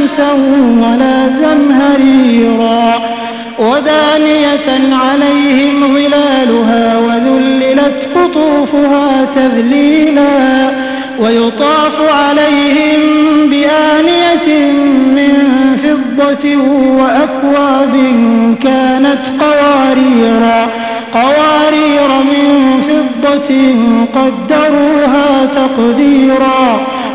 شمسا ولا زمهريرا ودانية عليهم ظلالها وذللت قطوفها تذليلا. ويطاف عليهم بآنية من فضة وأكواب كانت قواريرا قوارير من فضة قدروها تقديرا.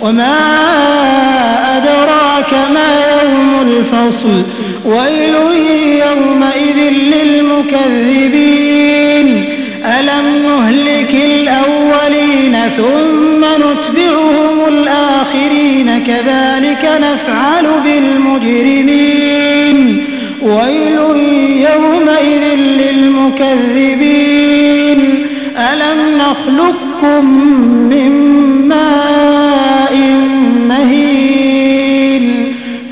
وما أدراك ما يوم الفصل ويل يومئذ للمكذبين. ألم نهلك الأولين ثم نتبعهم الآخرين كذلك نفعل بالمجرمين. ويل يومئذ للمكذبين. ألم نخلقكم من ماء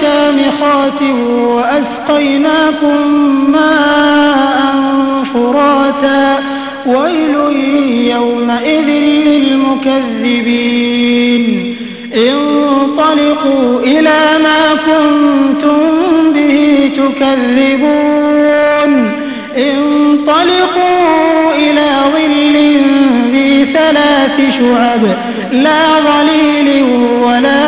شامخات وأسقيناكم ماء فراتا. ويل يومئذ للمكذبين. انطلقوا إلى ما كنتم به تكذبون. انطلقوا إلى ظل ذي ثلاث شعب. لا ظليل ولا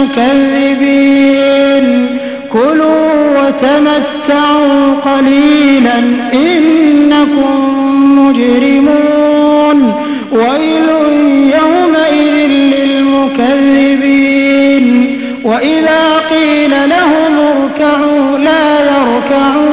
للمكذبين كلوا وتمتعوا قليلا إنكم مجرمون. ويل يومئذ للمكذبين. وإذا قيل لهم اركعوا لا يركعون.